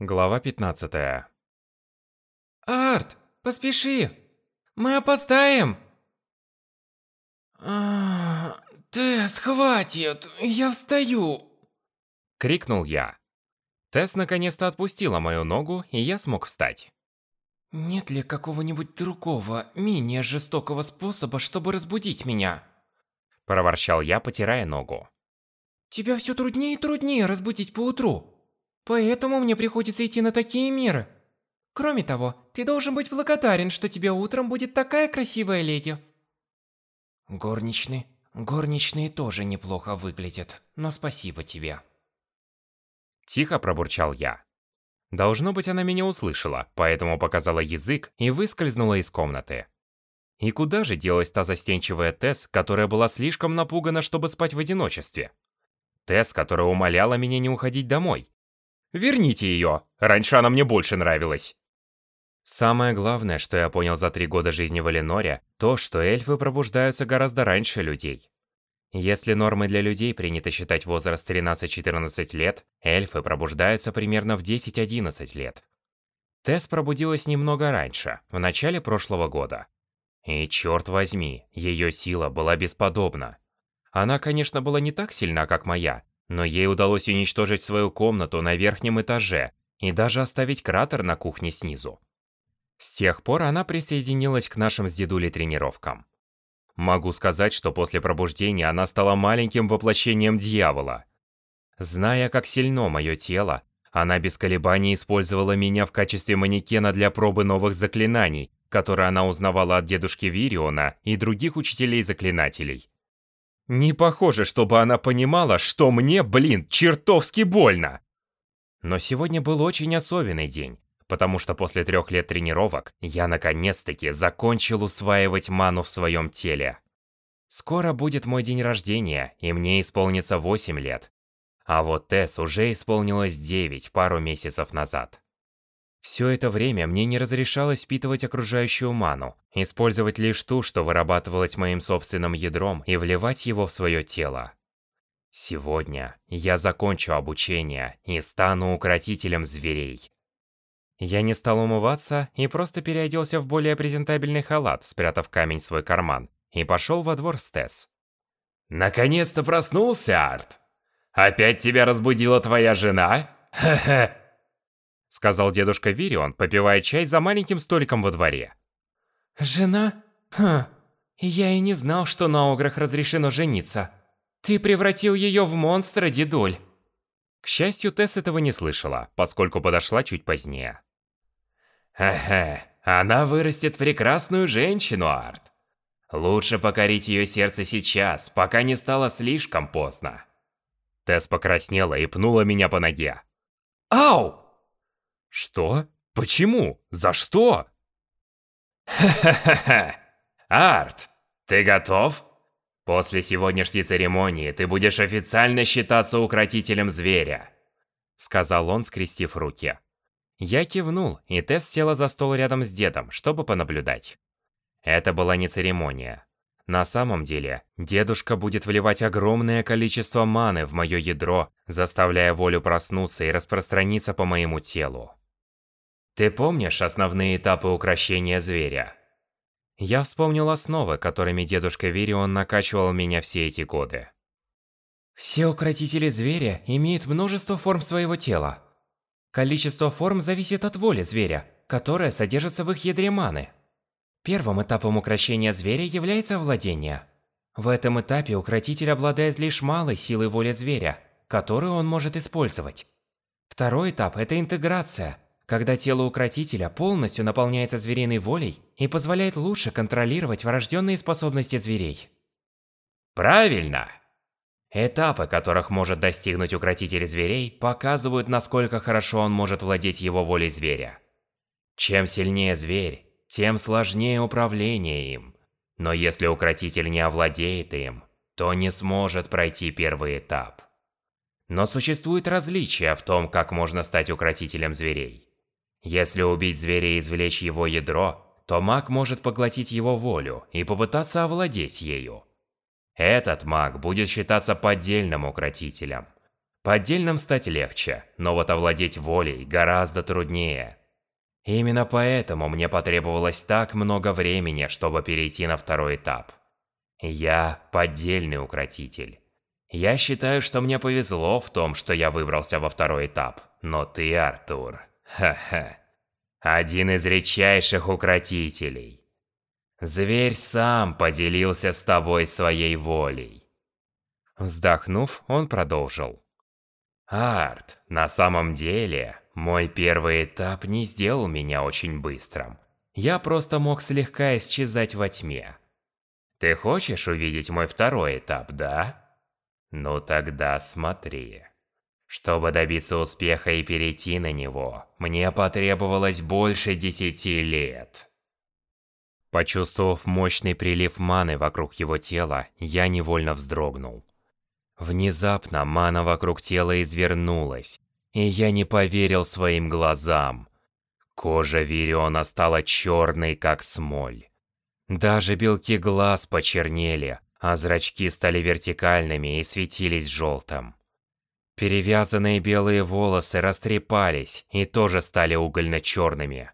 Глава 15. Арт, поспеши! Мы опоздаем! А, Тесс, хватит! Я встаю! Крикнул я. Тесс наконец-то отпустила мою ногу, и я смог встать. Нет ли какого-нибудь другого, менее жестокого способа, чтобы разбудить меня? Проворчал я, потирая ногу. Тебя все труднее и труднее разбудить поутру. Поэтому мне приходится идти на такие меры. Кроме того, ты должен быть благодарен, что тебе утром будет такая красивая леди. Горничные, горничные тоже неплохо выглядят, но спасибо тебе. Тихо пробурчал я. Должно быть, она меня услышала, поэтому показала язык и выскользнула из комнаты. И куда же делась та застенчивая Тесс, которая была слишком напугана, чтобы спать в одиночестве? Тесс, которая умоляла меня не уходить домой. Верните ее, раньше она мне больше нравилась. Самое главное, что я понял за три года жизни в Эленоре, то, что эльфы пробуждаются гораздо раньше людей. Если нормой для людей принято считать возраст 13-14 лет, эльфы пробуждаются примерно в 10-11 лет. Тесс пробудилась немного раньше, в начале прошлого года. И черт возьми, ее сила была бесподобна. Она, конечно, была не так сильна, как моя, но ей удалось уничтожить свою комнату на верхнем этаже и даже оставить кратер на кухне снизу. С тех пор она присоединилась к нашим с дедулей тренировкам. Могу сказать, что после пробуждения она стала маленьким воплощением дьявола. Зная, как сильно мое тело, она без колебаний использовала меня в качестве манекена для пробы новых заклинаний, которые она узнавала от дедушки Вириона и других учителей-заклинателей. Не похоже, чтобы она понимала, что мне, блин, чертовски больно. Но сегодня был очень особенный день, потому что после трех лет тренировок я наконец-таки закончил усваивать ману в своем теле. Скоро будет мой день рождения, и мне исполнится 8 лет. А вот Тесс уже исполнилось 9 пару месяцев назад. Все это время мне не разрешалось впитывать окружающую ману, использовать лишь ту, что вырабатывалась моим собственным ядром, и вливать его в свое тело. Сегодня я закончу обучение и стану укротителем зверей. Я не стал умываться и просто переоделся в более презентабельный халат, спрятав камень в свой карман, и пошел во двор с. «Наконец-то проснулся, Арт! Опять тебя разбудила твоя жена? Ха-ха!» Сказал дедушка Вирион, попивая чай за маленьким столиком во дворе. Жена? Хм, я и не знал, что на ограх разрешено жениться. Ты превратил ее в монстра, дедуль. К счастью, Тесс этого не слышала, поскольку подошла чуть позднее. Ага, она вырастет прекрасную женщину, Арт. Лучше покорить ее сердце сейчас, пока не стало слишком поздно. Тесс покраснела и пнула меня по ноге. Ау! Что? Почему? За что? Ха-ха-ха! Арт, ты готов? После сегодняшней церемонии ты будешь официально считаться укротителем зверя. Сказал он, скрестив руки. Я кивнул, и Тесс села за стол рядом с дедом, чтобы понаблюдать. Это была не церемония. На самом деле, дедушка будет вливать огромное количество маны в мое ядро, заставляя волю проснуться и распространиться по моему телу. Ты помнишь основные этапы укрощения зверя? Я вспомнил основы, которыми дедушка Вирион накачивал меня все эти годы. Все укротители зверя имеют множество форм своего тела. Количество форм зависит от воли зверя, которая содержится в их ядре маны. Первым этапом укрощения зверя является владение. В этом этапе укротитель обладает лишь малой силой воли зверя, которую он может использовать. Второй этап – это интеграция, когда тело укротителя полностью наполняется звериной волей и позволяет лучше контролировать врожденные способности зверей. Правильно! Этапы, которых может достигнуть укротитель зверей, показывают, насколько хорошо он может владеть его волей зверя. Чем сильнее зверь, тем сложнее управление им. Но если укротитель не овладеет им, то не сможет пройти первый этап. Но существует различие в том, как можно стать укротителем зверей. Если убить зверя и извлечь его ядро, то маг может поглотить его волю и попытаться овладеть ею. Этот маг будет считаться поддельным укротителем. Поддельным стать легче, но вот овладеть волей гораздо труднее. Именно поэтому мне потребовалось так много времени, чтобы перейти на второй этап. Я поддельный укротитель. Я считаю, что мне повезло в том, что я выбрался во второй этап. Но ты, Артур, ха-ха, один из редчайших укротителей. Зверь сам поделился с тобой своей волей. Вздохнув, он продолжил. Арт, на самом деле, мой первый этап не сделал меня очень быстрым. Я просто мог слегка исчезать во тьме. Ты хочешь увидеть мой второй этап, да? Ну тогда смотри. Чтобы добиться успеха и перейти на него, мне потребовалось больше десяти лет. Почувствовав мощный прилив маны вокруг его тела, я невольно вздрогнул. Внезапно мана вокруг тела извернулась, и я не поверил своим глазам. Кожа Вириона стала черной, как смоль. Даже белки глаз почернели, а зрачки стали вертикальными и светились желтым. Перевязанные белые волосы растрепались и тоже стали угольно-черными.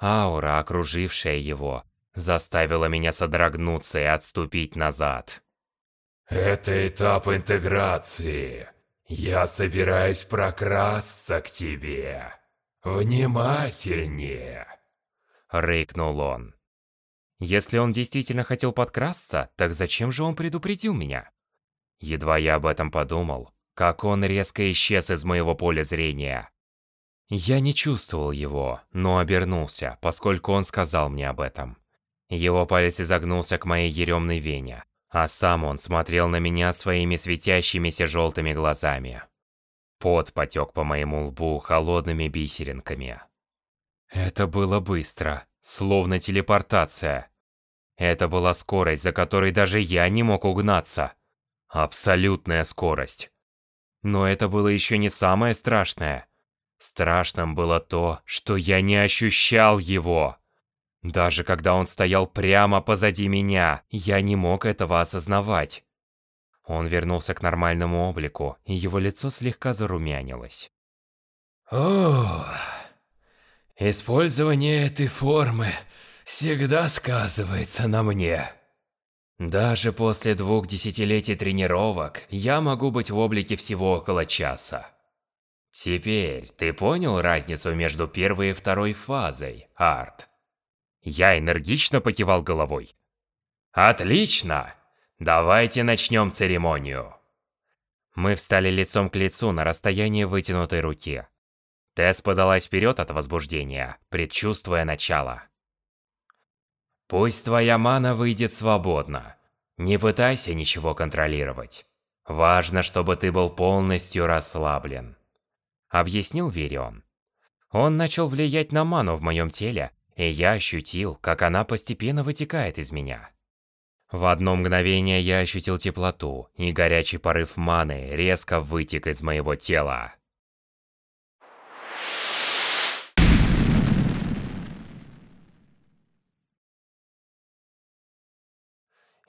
Аура, окружившая его, заставила меня содрогнуться и отступить назад. «Это этап интеграции. Я собираюсь прокрасться к тебе. Внимательнее!» Рыкнул он. Если он действительно хотел подкрасться, так зачем же он предупредил меня? Едва я об этом подумал, как он резко исчез из моего поля зрения. Я не чувствовал его, но обернулся, поскольку он сказал мне об этом. Его палец изогнулся к моей еремной вене, а сам он смотрел на меня своими светящимися желтыми глазами. Пот потек по моему лбу холодными бисеринками. Это было быстро, словно телепортация. Это была скорость, за которой даже я не мог угнаться. Абсолютная скорость. Но это было еще не самое страшное. Страшным было то, что я не ощущал его. Даже когда он стоял прямо позади меня, я не мог этого осознавать. Он вернулся к нормальному облику, и его лицо слегка зарумянилось. Ох... Использование этой формы всегда сказывается на мне. Даже после двух десятилетий тренировок я могу быть в облике всего около часа. Теперь ты понял разницу между первой и второй фазой, Арт? Я энергично покивал головой. Отлично! Давайте начнем церемонию. Мы встали лицом к лицу на расстоянии вытянутой руки. Тесс подалась вперед от возбуждения, предчувствуя начало. «Пусть твоя мана выйдет свободно. Не пытайся ничего контролировать. Важно, чтобы ты был полностью расслаблен», — объяснил Верион. Он начал влиять на ману в моем теле, и я ощутил, как она постепенно вытекает из меня. В одно мгновение я ощутил теплоту, и горячий порыв маны резко вытек из моего тела.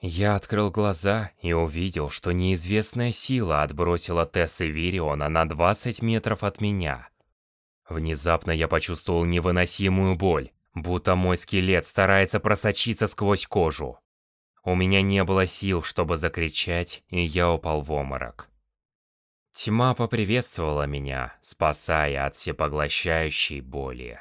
Я открыл глаза и увидел, что неизвестная сила отбросила Тесс и Вириона на 20 метров от меня. Внезапно я почувствовал невыносимую боль, будто мой скелет старается просочиться сквозь кожу. У меня не было сил, чтобы закричать, и я упал в оморок. Тьма поприветствовала меня, спасая от всепоглощающей боли.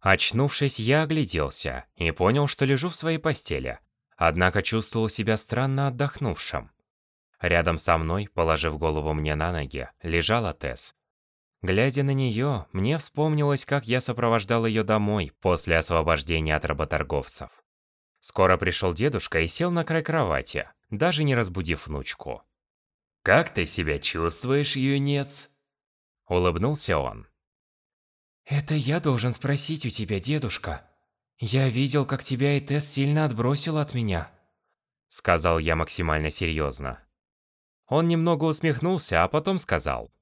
Очнувшись, я огляделся и понял, что лежу в своей постели, однако чувствовал себя странно отдохнувшим. Рядом со мной, положив голову мне на ноги, лежала Тесс. Глядя на нее, мне вспомнилось, как я сопровождал ее домой после освобождения от работорговцев. Скоро пришел дедушка и сел на край кровати, даже не разбудив внучку. «Как ты себя чувствуешь, юнец?» Улыбнулся он. «Это я должен спросить у тебя, дедушка. Я видел, как тебя и Тесс сильно отбросил от меня», — сказал я максимально серьезно. Он немного усмехнулся, а потом сказал.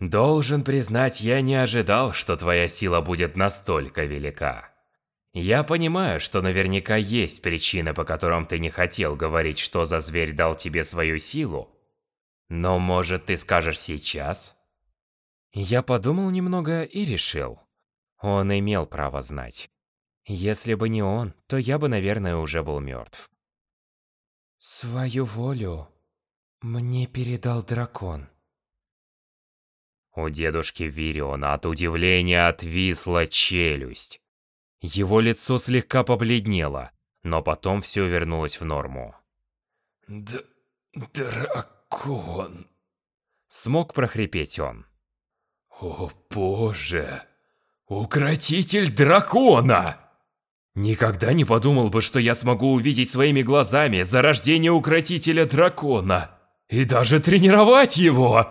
«Должен признать, я не ожидал, что твоя сила будет настолько велика. Я понимаю, что наверняка есть причины, по которым ты не хотел говорить, что за зверь дал тебе свою силу. Но может ты скажешь сейчас? Я подумал немного и решил. Он имел право знать. Если бы не он, то я бы, наверное, уже был мертв. Свою волю мне передал дракон. У дедушки Вириона от удивления отвисла челюсть. Его лицо слегка побледнело, но потом все вернулось в норму. Д дракон. Смог прохрипеть он. О боже! Укротитель дракона! Никогда не подумал бы, что я смогу увидеть своими глазами зарождение укротителя дракона. И даже тренировать его!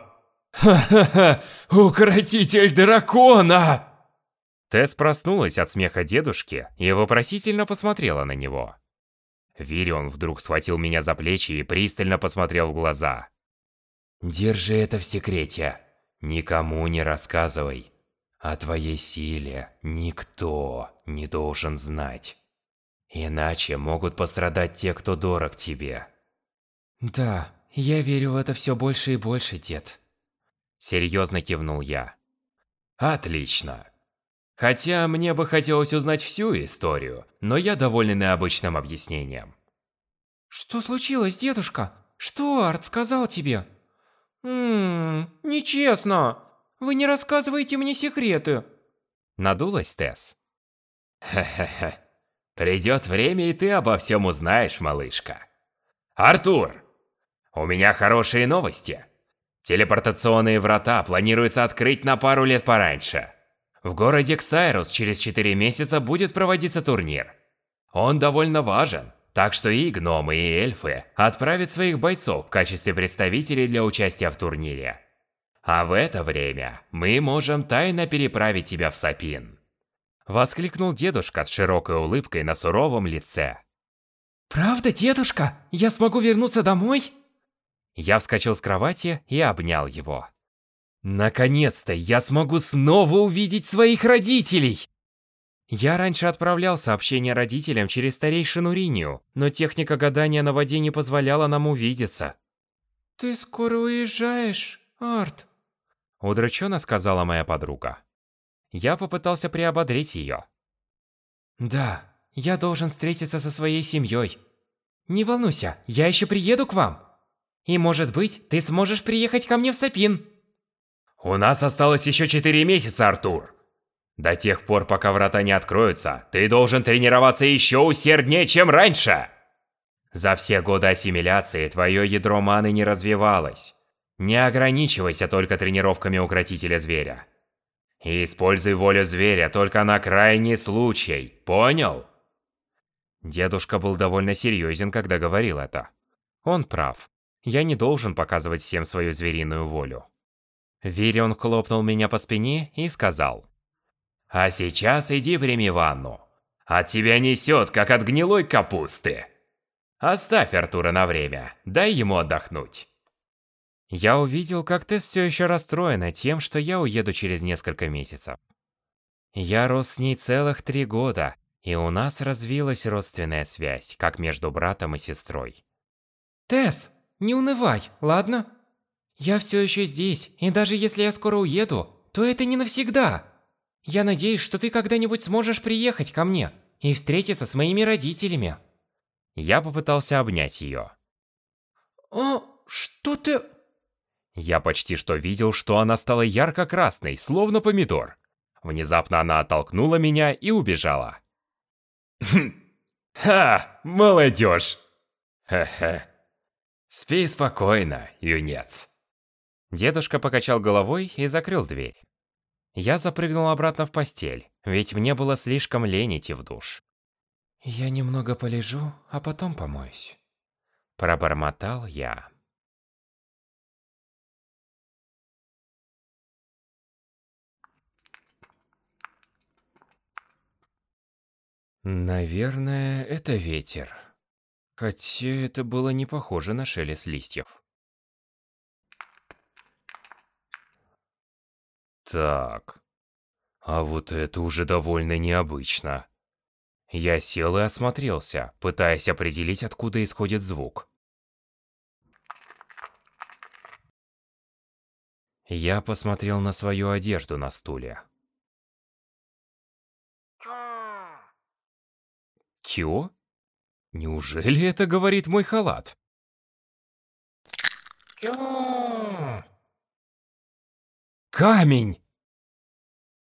Ха-ха-ха! Укротитель дракона! Тесс проснулась от смеха дедушки и вопросительно посмотрела на него. Вирион вдруг схватил меня за плечи и пристально посмотрел в глаза. «Держи это в секрете. Никому не рассказывай. О твоей силе никто не должен знать. Иначе могут пострадать те, кто дорог тебе». «Да, я верю в это все больше и больше, дед». Серьезно кивнул я. «Отлично. Хотя мне бы хотелось узнать всю историю, но я доволен необычным объяснением. Что случилось, дедушка? Что Арт сказал тебе? Ммм, нечестно. Вы не рассказываете мне секреты. Надулась Тесс. Ха-ха-ха. Придет время, и ты обо всем узнаешь, малышка. Артур, у меня хорошие новости. Телепортационные врата планируется открыть на пару лет пораньше. В городе Ксайрус через 4 месяца будет проводиться турнир. Он довольно важен, так что и гномы, и эльфы отправят своих бойцов в качестве представителей для участия в турнире. А в это время мы можем тайно переправить тебя в Сапин. Воскликнул дедушка с широкой улыбкой на суровом лице. Правда, дедушка? Я смогу вернуться домой? Я вскочил с кровати и обнял его. Наконец-то я смогу снова увидеть своих родителей! Я раньше отправлял сообщения родителям через старейшину Ринию, но техника гадания на воде не позволяла нам увидеться. «Ты скоро уезжаешь, Арт?» Удрученно сказала моя подруга. Я попытался приободрить ее. «Да, я должен встретиться со своей семьей. Не волнуйся, я еще приеду к вам. И может быть, ты сможешь приехать ко мне в Сапин». У нас осталось еще четыре месяца, Артур. До тех пор, пока врата не откроются, ты должен тренироваться еще усерднее, чем раньше. За все годы ассимиляции твое ядро маны не развивалось. Не ограничивайся только тренировками укротителя зверя. И используй волю зверя только на крайний случай, понял? Дедушка был довольно серьезен, когда говорил это. Он прав. Я не должен показывать всем свою звериную волю. Вирион хлопнул меня по спине и сказал. «А сейчас иди прими ванну. От тебя несет, как от гнилой капусты. Оставь Артура на время, дай ему отдохнуть». Я увидел, как Тесс все еще расстроена тем, что я уеду через несколько месяцев. Я рос с ней целых три года, и у нас развилась родственная связь, как между братом и сестрой. «Тесс, не унывай, ладно?» Я все еще здесь, и даже если я скоро уеду, то это не навсегда. Я надеюсь, что ты когда-нибудь сможешь приехать ко мне и встретиться с моими родителями. Я попытался обнять ее. О, что ты... Я почти что видел, что она стала ярко-красной, словно помидор. Внезапно она оттолкнула меня и убежала. Ха, молодежь! Ха-ха. Спи спокойно, юнец. Дедушка покачал головой и закрыл дверь. Я запрыгнул обратно в постель, ведь мне было слишком лень идти в душ. «Я немного полежу, а потом помоюсь», – пробормотал я. Наверное, это ветер. Хотя это было не похоже на шелест листьев. Так. А вот это уже довольно необычно. Я сел и осмотрелся, пытаясь определить, откуда исходит звук. Я посмотрел на свою одежду на стуле. Кё? Неужели это говорит мой халат? камень!»